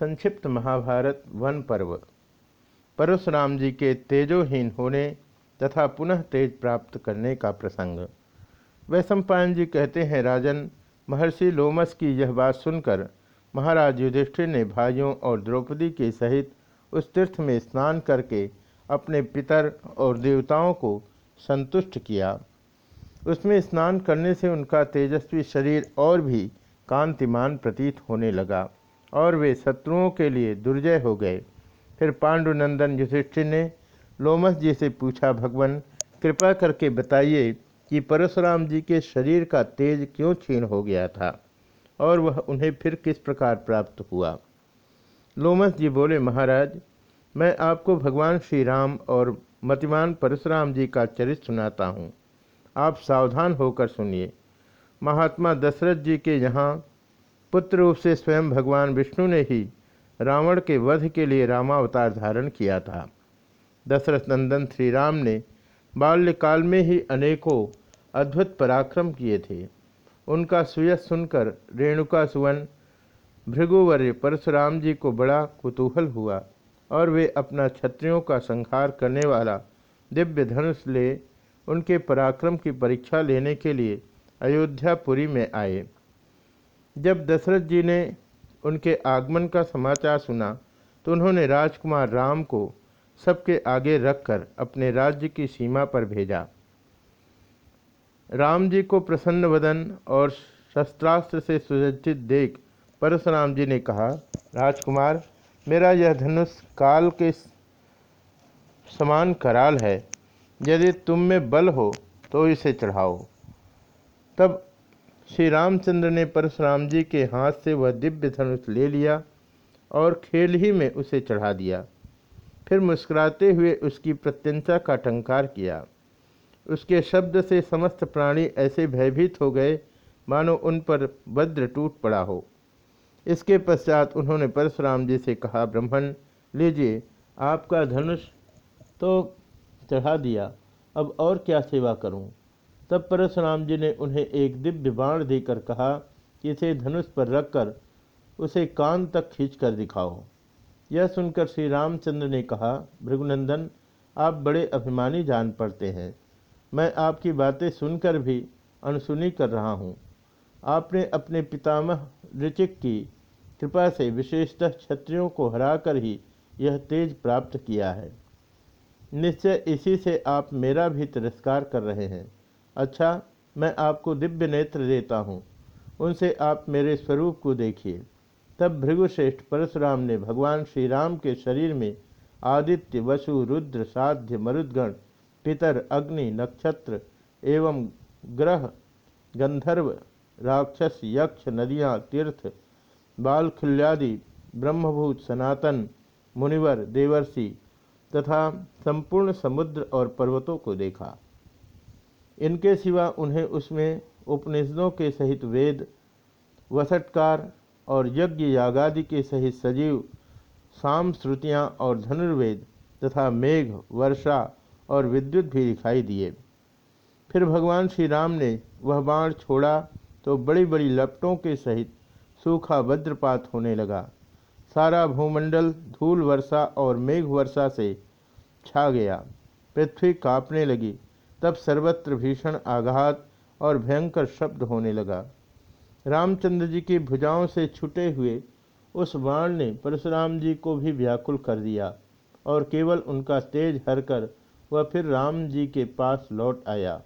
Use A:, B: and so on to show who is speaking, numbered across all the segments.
A: संक्षिप्त महाभारत वन पर्व। परशुराम जी के तेजोहीन होने तथा पुनः तेज प्राप्त करने का प्रसंग। वैशंपायन जी कहते हैं, राजन, महर्षि लोमस की यह बात सुनकर महाराज युधिष्ठिर ने भाइयों और द्रौपदी के सहित उस तीर्थ में स्नान करके अपने पितर और देवताओं को संतुष्ट किया। उसमें स्नान करने से उनका तेजस्वी शरीर और भी कांतिमान प्रतीत होने लगा। और वे शत्रुओं के लिए दुर्जय हो गए। फिर पांडुनंदन युधिष्ठिर ने लोमस जी से पूछा, भगवान, कृपा करके बताइए कि परशुराम जी के शरीर का तेज क्यों क्षीण हो गया था और वह उन्हें फिर किस प्रकार प्राप्त हुआ? लोमस जी बोले, महाराज, मैं आपको भगवान श्री राम और मतिमान परशुराम जी का चरित्र सुनाता हूँ। आप सावधान होकर सुनिए। महात्मा दशरथ जी के यहाँ पुत्र रूप से स्वयं भगवान विष्णु ने ही रावण के वध के लिए रामावतार धारण किया था। दशरथ नंदन श्री राम ने बाल्यकाल में ही अनेकों अद्भुत पराक्रम किए थे। उनका सुयस सुनकर रेणुका सुवन, भृगुवर्य परशुराम जी को बड़ा कुतूहल हुआ और वे अपना क्षत्रियों का संहार करने वाला दिव्य धनुष ले उनके पराक्रम की परीक्षा लेने के लिए अयोध्यापुरी में आए। जब दशरथ जी ने उनके आगमन का समाचार सुना तो उन्होंने राजकुमार राम को सबके आगे रखकर अपने राज्य की सीमा पर भेजा। राम जी को प्रसन्न वदन और शस्त्रास्त्र से सुसज्जित देख परशुराम जी ने कहा, राजकुमार, मेरा यह धनुष काल के समान कराल है। यदि तुम में बल हो तो इसे चढ़ाओ। तब श्री रामचंद्र ने परशुराम जी के हाथ से वह दिव्य धनुष ले लिया और खेल ही में उसे चढ़ा दिया। फिर मुस्कुराते हुए उसकी प्रत्यंता का टंकार किया। उसके शब्द से समस्त प्राणी ऐसे भयभीत हो गए, मानो उन पर वज्र टूट पड़ा हो। इसके पश्चात उन्होंने परशुराम जी से कहा, ब्राह्मण लीजिए आपका धनुष तो चढ़ा दिया, अब और क्या सेवा करूँ? तब परशुराम जी ने उन्हें एक दिव्य बाण देकर कहा कि इसे धनुष पर रखकर उसे कान तक खींच कर दिखाओ। यह सुनकर श्री रामचंद्र ने कहा, भृगुनंदन, आप बड़े अभिमानी जान पड़ते हैं। मैं आपकी बातें सुनकर भी अनसुनी कर रहा हूँ। आपने अपने पितामह ऋचिक की कृपा से विशेषतः क्षत्रियों को हराकर ही यह तेज प्राप्त किया है। निश्चय इसी से आप मेरा भी तिरस्कार कर रहे हैं। अच्छा मैं आपको दिव्य नेत्र देता हूँ। उनसे आप मेरे स्वरूप को देखिए। तब भृगुश्रेष्ठ परशुराम ने भगवान श्री राम के शरीर में आदित्य, वसु, रुद्र, साध्य, मरुद्गण, पितर, अग्नि, नक्षत्र एवं ग्रह, गंधर्व, राक्षस, यक्ष, नदियाँ, तीर्थ, बालखुल्यादि, ब्रह्मभूत, सनातन, मुनिवर, देवर्षि तथा संपूर्ण समुद्र और पर्वतों को देखा। इनके सिवा उन्हें उसमें उपनिषदों के सहित वेद वसटकार और यज्ञ यागादि के सहित सजीव, साम श्रुतियाँ और धनुर्वेद तथा मेघ, वर्षा और विद्युत भी दिखाई दिए। फिर भगवान श्री राम ने वह बाण छोड़ा तो बड़ी बड़ी लपटों के सहित सूखा वज्रपात होने लगा। सारा भूमंडल धूल वर्षा और मेघ वर्षा से छा गया। पृथ्वी कांपने लगी। तब सर्वत्र भीषण आघात और भयंकर शब्द होने लगा। रामचंद्र जी की भुजाओं से छुटे हुए उस बाण ने परशुराम जी को भी व्याकुल कर दिया और केवल उनका तेज हरकर वह फिर राम जी के पास लौट आया।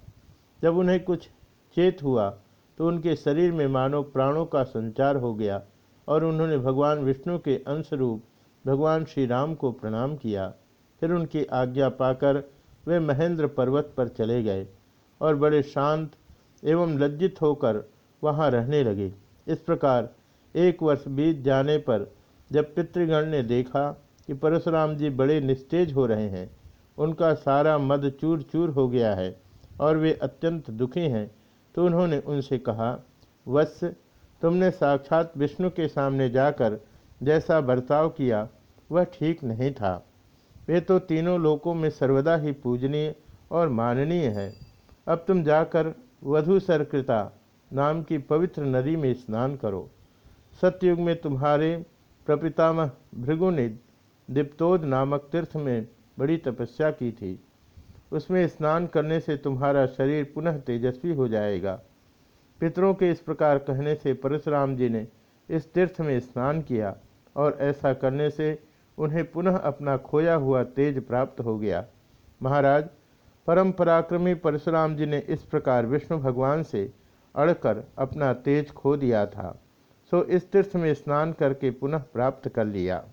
A: जब उन्हें कुछ चेत हुआ तो उनके शरीर में मानो प्राणों का संचार हो गया और उन्होंने भगवान विष्णु के अंश रूप भगवान श्री राम को प्रणाम किया। फिर उनकी आज्ञा पाकर वे महेंद्र पर्वत पर चले गए और बड़े शांत एवं लज्जित होकर वहाँ रहने लगे। इस प्रकार एक वर्ष बीत जाने पर जब पितृगण ने देखा कि परशुराम जी बड़े निस्तेज हो रहे हैं, उनका सारा मद चूर चूर हो गया है और वे अत्यंत दुखी हैं तो उन्होंने उनसे कहा, वत्स, तुमने साक्षात विष्णु के सामने जाकर जैसा बर्ताव किया, वह ठीक नहीं था। वे तो तीनों लोकों में सर्वदा ही पूजनीय और माननीय है। अब तुम जाकर वधु सरकृता नाम की पवित्र नदी में स्नान करो। सत्युग में तुम्हारे प्रपितामह भृगु ने दीप्तोद नामक तीर्थ में बड़ी तपस्या की थी। उसमें स्नान करने से तुम्हारा शरीर पुनः तेजस्वी हो जाएगा। पितरों के इस प्रकार कहने से परशुराम जी ने इस तीर्थ में स्नान किया और ऐसा करने से उन्हें पुनः अपना खोया हुआ तेज प्राप्त हो गया। महाराज परम पराक्रमी परशुराम जी ने इस प्रकार विष्णु भगवान से अड़कर अपना तेज खो दिया था। सो इस तीर्थ में स्नान करके पुनः प्राप्त कर लिया।